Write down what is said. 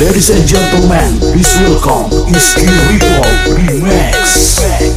Ladies and gentlemen, please welcome Iski Ritual Remix.